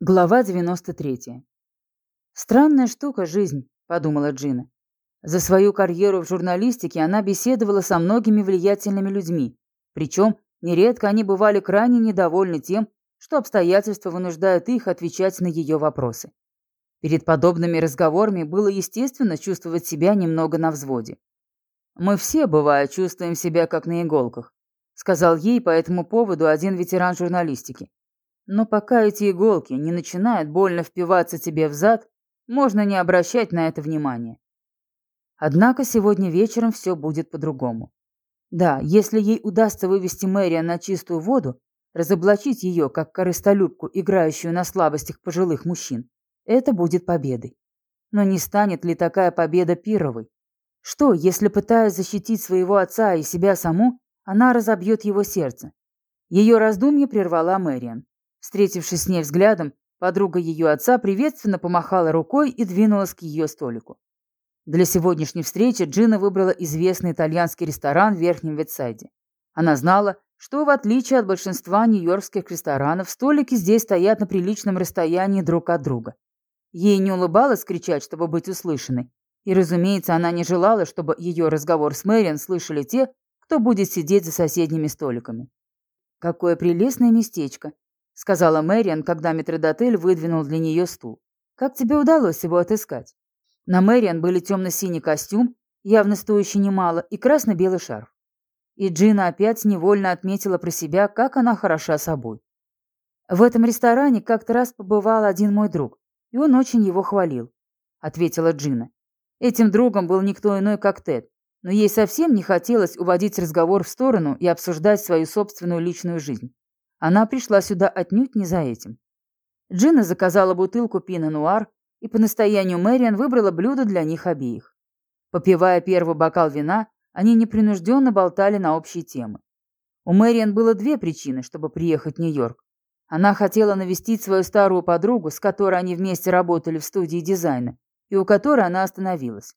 Глава 93. «Странная штука жизнь», — подумала Джина. За свою карьеру в журналистике она беседовала со многими влиятельными людьми, причем нередко они бывали крайне недовольны тем, что обстоятельства вынуждают их отвечать на ее вопросы. Перед подобными разговорами было естественно чувствовать себя немного на взводе. «Мы все, бывая, чувствуем себя как на иголках», — сказал ей по этому поводу один ветеран журналистики. Но пока эти иголки не начинают больно впиваться тебе в зад, можно не обращать на это внимания. Однако сегодня вечером все будет по-другому. Да, если ей удастся вывести Мэрия на чистую воду, разоблачить ее как корыстолюбку, играющую на слабостях пожилых мужчин, это будет победой. Но не станет ли такая победа пировой? Что, если, пытаясь защитить своего отца и себя саму, она разобьет его сердце? Ее раздумье прервала Мэриан. Встретившись с ней взглядом, подруга ее отца приветственно помахала рукой и двинулась к ее столику. Для сегодняшней встречи Джина выбрала известный итальянский ресторан в Верхнем Ветсайде. Она знала, что в отличие от большинства нью-йоркских ресторанов, столики здесь стоят на приличном расстоянии друг от друга. Ей не улыбалось кричать, чтобы быть услышанной. И, разумеется, она не желала, чтобы ее разговор с Мэриан слышали те, кто будет сидеть за соседними столиками. «Какое прелестное местечко!» Сказала Мэриан, когда метродотель выдвинул для нее стул. «Как тебе удалось его отыскать?» На Мэриан были темно-синий костюм, явно стоящий немало, и красно-белый шарф. И Джина опять невольно отметила про себя, как она хороша собой. «В этом ресторане как-то раз побывал один мой друг, и он очень его хвалил», — ответила Джина. Этим другом был никто иной, как Тед, но ей совсем не хотелось уводить разговор в сторону и обсуждать свою собственную личную жизнь. Она пришла сюда отнюдь не за этим. Джина заказала бутылку пино-нуар и по настоянию Мэриан выбрала блюдо для них обеих. Попивая первый бокал вина, они непринужденно болтали на общие темы. У Мэриан было две причины, чтобы приехать в Нью-Йорк. Она хотела навестить свою старую подругу, с которой они вместе работали в студии дизайна, и у которой она остановилась.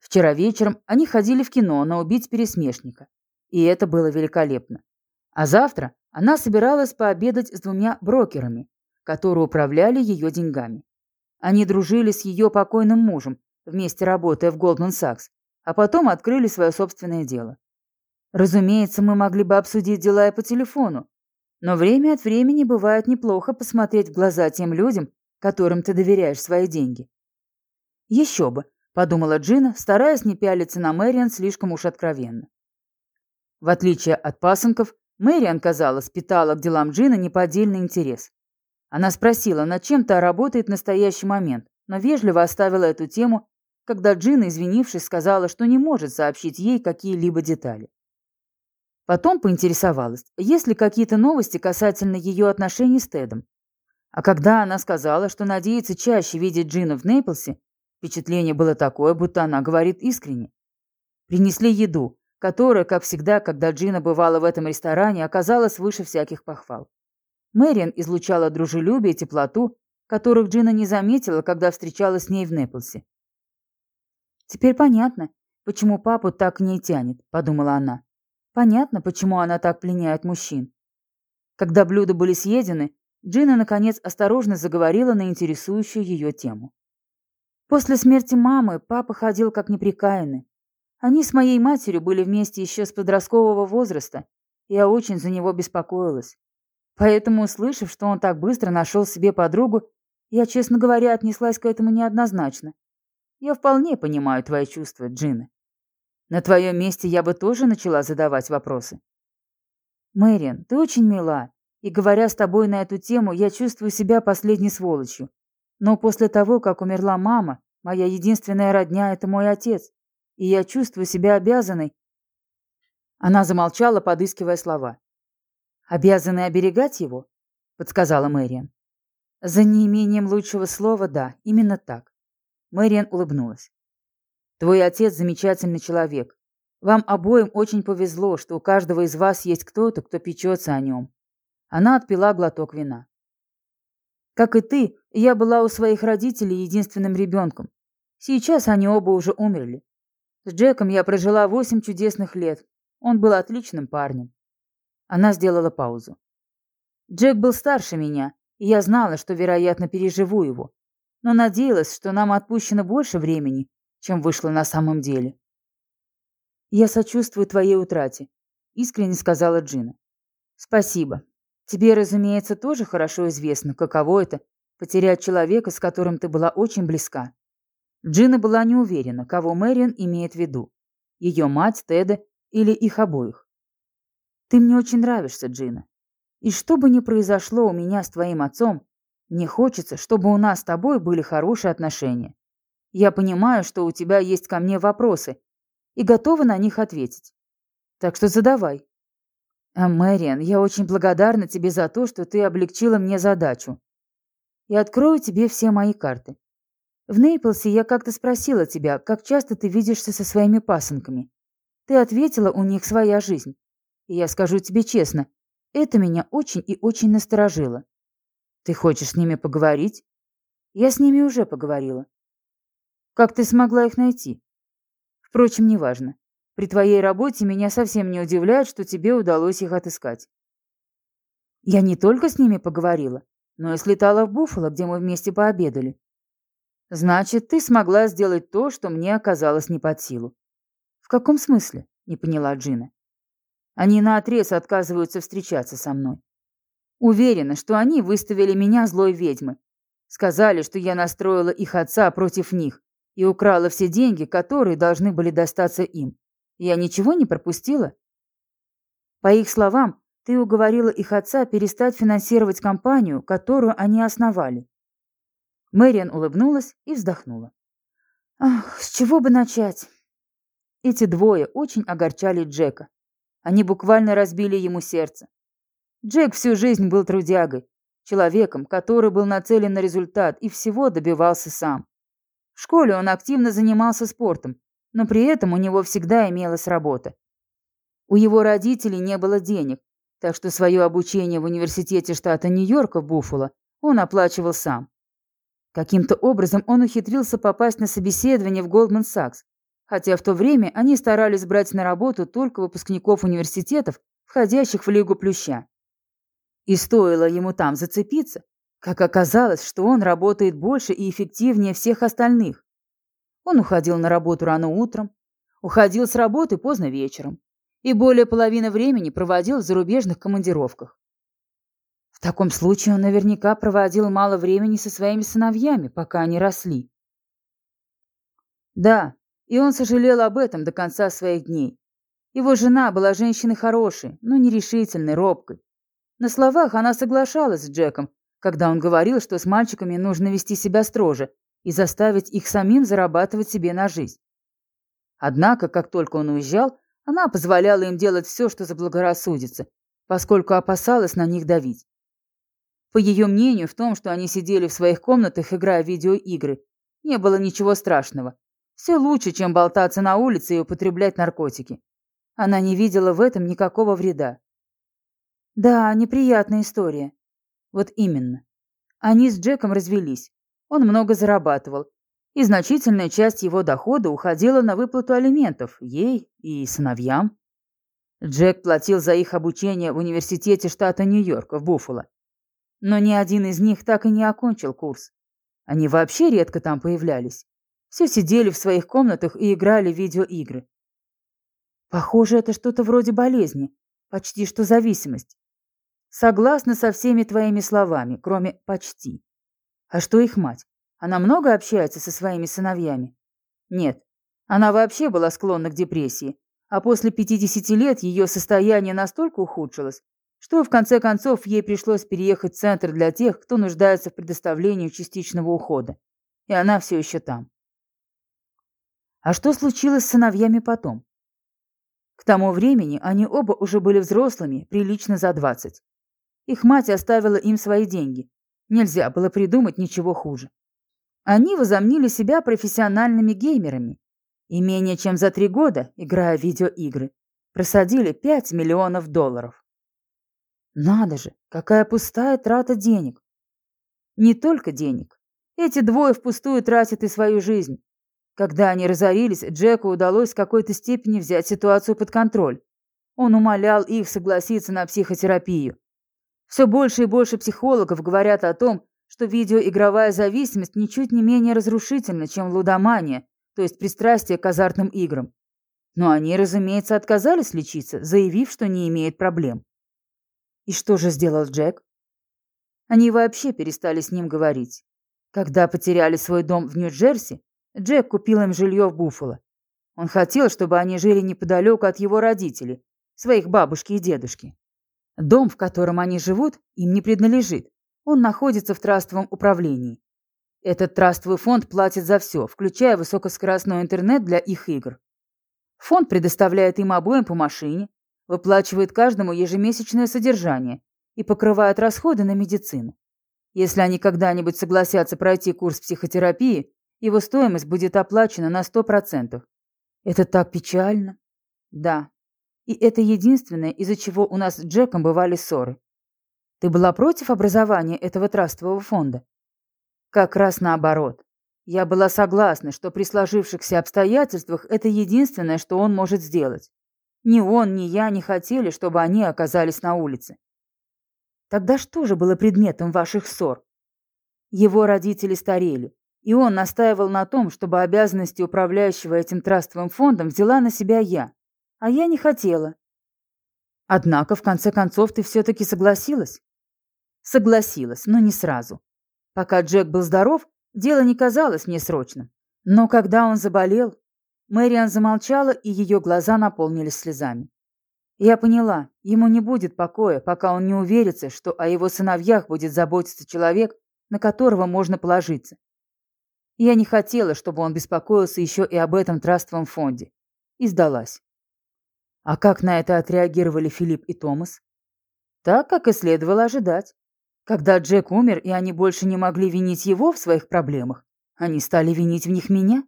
Вчера вечером они ходили в кино на «Убить пересмешника», и это было великолепно. А завтра она собиралась пообедать с двумя брокерами, которые управляли ее деньгами. Они дружили с ее покойным мужем, вместе работая в Goldman Sachs, а потом открыли свое собственное дело. Разумеется, мы могли бы обсудить дела и по телефону, но время от времени бывает неплохо посмотреть в глаза тем людям, которым ты доверяешь свои деньги. Еще бы, подумала Джина, стараясь не пялиться на Мэриан слишком уж откровенно. В отличие от пасынков, Мэриан, казалось, питала к делам Джина неподдельный интерес. Она спросила, над чем та работает в настоящий момент, но вежливо оставила эту тему, когда Джина, извинившись, сказала, что не может сообщить ей какие-либо детали. Потом поинтересовалась, есть ли какие-то новости касательно ее отношений с Тедом. А когда она сказала, что надеется чаще видеть Джину в Нейплсе, впечатление было такое, будто она говорит искренне. Принесли еду, которая, как всегда, когда Джина бывала в этом ресторане, оказалась выше всяких похвал. Мэриан излучала дружелюбие и теплоту, которых Джина не заметила, когда встречалась с ней в Неплсе. «Теперь понятно, почему папу так к ней тянет», — подумала она. «Понятно, почему она так пленяет мужчин». Когда блюда были съедены, Джина, наконец, осторожно заговорила на интересующую ее тему. После смерти мамы папа ходил как неприкаянный. Они с моей матерью были вместе еще с подросткового возраста, я очень за него беспокоилась. Поэтому, услышав, что он так быстро нашел себе подругу, я, честно говоря, отнеслась к этому неоднозначно. Я вполне понимаю твои чувства, Джина. На твоем месте я бы тоже начала задавать вопросы. Мэриан, ты очень мила, и говоря с тобой на эту тему, я чувствую себя последней сволочью. Но после того, как умерла мама, моя единственная родня — это мой отец и я чувствую себя обязанной. Она замолчала, подыскивая слова. «Обязаны оберегать его?» — подсказала Мэриан. «За неимением лучшего слова, да, именно так». Мэриан улыбнулась. «Твой отец замечательный человек. Вам обоим очень повезло, что у каждого из вас есть кто-то, кто печется о нем». Она отпила глоток вина. «Как и ты, я была у своих родителей единственным ребенком. Сейчас они оба уже умерли. С Джеком я прожила восемь чудесных лет. Он был отличным парнем. Она сделала паузу. Джек был старше меня, и я знала, что, вероятно, переживу его, но надеялась, что нам отпущено больше времени, чем вышло на самом деле. «Я сочувствую твоей утрате», — искренне сказала Джина. «Спасибо. Тебе, разумеется, тоже хорошо известно, каково это — потерять человека, с которым ты была очень близка». Джина была не уверена, кого Мэриан имеет в виду. Ее мать, Теда или их обоих. «Ты мне очень нравишься, Джина. И что бы ни произошло у меня с твоим отцом, мне хочется, чтобы у нас с тобой были хорошие отношения. Я понимаю, что у тебя есть ко мне вопросы, и готова на них ответить. Так что задавай. А, Мэриан, я очень благодарна тебе за то, что ты облегчила мне задачу. И открою тебе все мои карты. В Нейплсе я как-то спросила тебя, как часто ты видишься со своими пасынками. Ты ответила, у них своя жизнь. И я скажу тебе честно, это меня очень и очень насторожило. Ты хочешь с ними поговорить? Я с ними уже поговорила. Как ты смогла их найти? Впрочем, неважно. При твоей работе меня совсем не удивляет, что тебе удалось их отыскать. Я не только с ними поговорила, но и слетала в Буффало, где мы вместе пообедали. Значит, ты смогла сделать то, что мне оказалось не под силу. В каком смысле? Не поняла Джина. Они наотрез отказываются встречаться со мной. Уверена, что они выставили меня злой ведьмы. Сказали, что я настроила их отца против них и украла все деньги, которые должны были достаться им. Я ничего не пропустила? По их словам, ты уговорила их отца перестать финансировать компанию, которую они основали. Мэриан улыбнулась и вздохнула. Ах, с чего бы начать? Эти двое очень огорчали Джека. Они буквально разбили ему сердце. Джек всю жизнь был трудягой, человеком, который был нацелен на результат и всего добивался сам. В школе он активно занимался спортом, но при этом у него всегда имелась работа. У его родителей не было денег, так что свое обучение в университете штата Нью-Йорка в Буффало он оплачивал сам. Каким-то образом он ухитрился попасть на собеседование в Goldman Sachs, хотя в то время они старались брать на работу только выпускников университетов, входящих в Лигу Плюща. И стоило ему там зацепиться, как оказалось, что он работает больше и эффективнее всех остальных. Он уходил на работу рано утром, уходил с работы поздно вечером и более половины времени проводил в зарубежных командировках. В таком случае он наверняка проводил мало времени со своими сыновьями, пока они росли. Да, и он сожалел об этом до конца своих дней. Его жена была женщиной хорошей, но нерешительной, робкой. На словах она соглашалась с Джеком, когда он говорил, что с мальчиками нужно вести себя строже и заставить их самим зарабатывать себе на жизнь. Однако, как только он уезжал, она позволяла им делать все, что заблагорассудится, поскольку опасалась на них давить. По ее мнению, в том, что они сидели в своих комнатах, играя в видеоигры, не было ничего страшного. Все лучше, чем болтаться на улице и употреблять наркотики. Она не видела в этом никакого вреда. Да, неприятная история. Вот именно. Они с Джеком развелись. Он много зарабатывал. И значительная часть его дохода уходила на выплату алиментов ей и сыновьям. Джек платил за их обучение в университете штата Нью-Йорк в Буффало. Но ни один из них так и не окончил курс. Они вообще редко там появлялись. Все сидели в своих комнатах и играли в видеоигры. Похоже, это что-то вроде болезни, почти что зависимость. Согласна со всеми твоими словами, кроме «почти». А что их мать? Она много общается со своими сыновьями? Нет. Она вообще была склонна к депрессии, а после 50 лет ее состояние настолько ухудшилось, что в конце концов ей пришлось переехать в центр для тех, кто нуждается в предоставлении частичного ухода. И она все еще там. А что случилось с сыновьями потом? К тому времени они оба уже были взрослыми, прилично за 20. Их мать оставила им свои деньги. Нельзя было придумать ничего хуже. Они возомнили себя профессиональными геймерами. И менее чем за три года, играя в видеоигры, просадили 5 миллионов долларов. Надо же, какая пустая трата денег. Не только денег. Эти двое впустую тратят и свою жизнь. Когда они разорились, Джеку удалось в какой-то степени взять ситуацию под контроль. Он умолял их согласиться на психотерапию. Все больше и больше психологов говорят о том, что видеоигровая зависимость ничуть не менее разрушительна, чем лудомания, то есть пристрастие к азартным играм. Но они, разумеется, отказались лечиться, заявив, что не имеет проблем. И что же сделал Джек? Они вообще перестали с ним говорить. Когда потеряли свой дом в Нью-Джерси, Джек купил им жилье в Буффало. Он хотел, чтобы они жили неподалеку от его родителей, своих бабушки и дедушки. Дом, в котором они живут, им не принадлежит. Он находится в трастовом управлении. Этот трастовый фонд платит за все, включая высокоскоростной интернет для их игр. Фонд предоставляет им обоим по машине, выплачивает каждому ежемесячное содержание и покрывает расходы на медицину. Если они когда-нибудь согласятся пройти курс психотерапии, его стоимость будет оплачена на 100%. Это так печально. Да. И это единственное, из-за чего у нас с Джеком бывали ссоры. Ты была против образования этого трастового фонда? Как раз наоборот. Я была согласна, что при сложившихся обстоятельствах это единственное, что он может сделать. Ни он, ни я не хотели, чтобы они оказались на улице. Тогда что же было предметом ваших ссор? Его родители старели, и он настаивал на том, чтобы обязанности управляющего этим трастовым фондом взяла на себя я. А я не хотела. Однако, в конце концов, ты все-таки согласилась? Согласилась, но не сразу. Пока Джек был здоров, дело не казалось мне срочным. Но когда он заболел, Мэриан замолчала, и ее глаза наполнились слезами. Я поняла, ему не будет покоя, пока он не уверится, что о его сыновьях будет заботиться человек, на которого можно положиться. Я не хотела, чтобы он беспокоился еще и об этом трастовом фонде. И сдалась. А как на это отреагировали Филипп и Томас? Так, как и следовало ожидать. Когда Джек умер, и они больше не могли винить его в своих проблемах, они стали винить в них меня.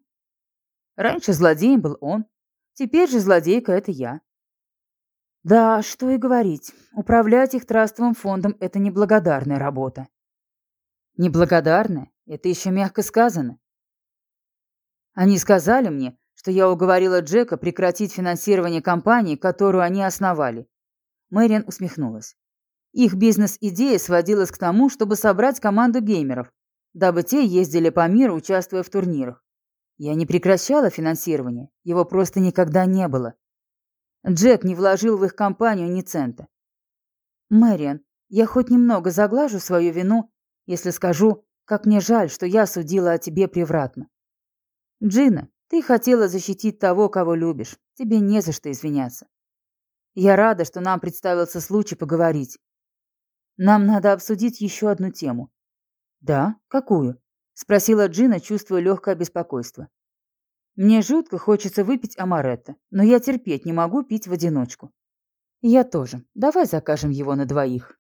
Раньше злодеем был он, теперь же злодейка — это я. Да, что и говорить, управлять их трастовым фондом — это неблагодарная работа. Неблагодарная? Это еще мягко сказано. Они сказали мне, что я уговорила Джека прекратить финансирование компании, которую они основали. Мэриан усмехнулась. Их бизнес-идея сводилась к тому, чтобы собрать команду геймеров, дабы те ездили по миру, участвуя в турнирах. Я не прекращала финансирование, его просто никогда не было. Джек не вложил в их компанию ни цента. Мэриан, я хоть немного заглажу свою вину, если скажу, как мне жаль, что я судила о тебе превратно. Джина, ты хотела защитить того, кого любишь. Тебе не за что извиняться. Я рада, что нам представился случай поговорить. Нам надо обсудить еще одну тему. Да, какую? Спросила Джина, чувствуя легкое беспокойство. Мне жутко хочется выпить амаретто, но я терпеть не могу пить в одиночку. Я тоже. Давай закажем его на двоих.